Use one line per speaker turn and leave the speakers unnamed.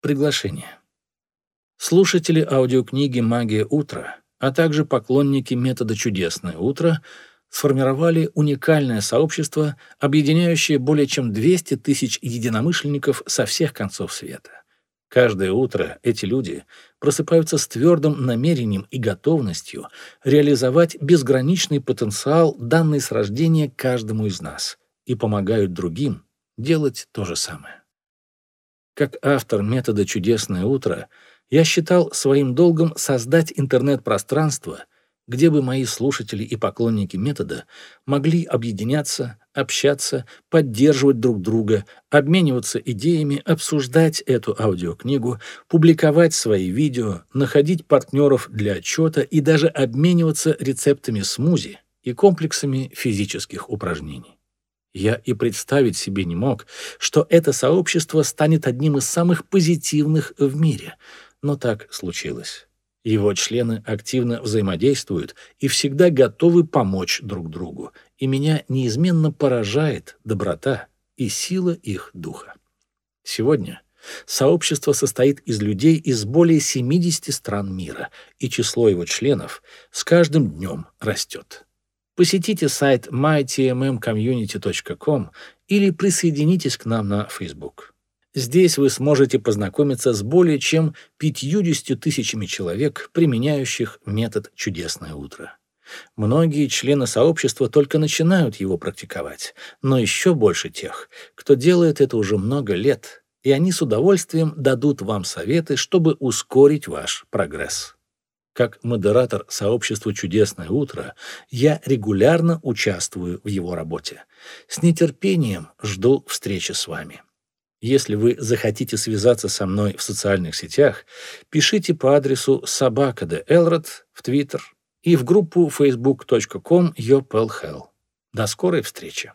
Приглашение. Слушатели аудиокниги «Магия утра», а также поклонники метода «Чудесное утро» сформировали уникальное сообщество, объединяющее более чем 200 тысяч единомышленников со всех концов света. Каждое утро эти люди просыпаются с твердым намерением и готовностью реализовать безграничный потенциал, данный с рождения каждому из нас, и помогают другим делать то же самое. Как автор метода «Чудесное утро» я считал своим долгом создать интернет-пространство, где бы мои слушатели и поклонники метода могли объединяться, общаться, поддерживать друг друга, обмениваться идеями, обсуждать эту аудиокнигу, публиковать свои видео, находить партнеров для отчета и даже обмениваться рецептами смузи и комплексами физических упражнений. Я и представить себе не мог, что это сообщество станет одним из самых позитивных в мире, но так случилось. Его члены активно взаимодействуют и всегда готовы помочь друг другу, и меня неизменно поражает доброта и сила их духа. Сегодня сообщество состоит из людей из более 70 стран мира, и число его членов с каждым днем растет. Посетите сайт mytmmcommunity.com или присоединитесь к нам на Facebook. Здесь вы сможете познакомиться с более чем 50 тысячами человек, применяющих метод «Чудесное утро». Многие члены сообщества только начинают его практиковать, но еще больше тех, кто делает это уже много лет, и они с удовольствием дадут вам советы, чтобы ускорить ваш прогресс. Как модератор сообщества «Чудесное утро» я регулярно участвую в его работе. С нетерпением жду встречи с вами. Если вы захотите связаться со мной в социальных сетях, пишите по адресу собакаdeэлрод в Твиттер и в группу facebook.com yopelhell. До скорой встречи!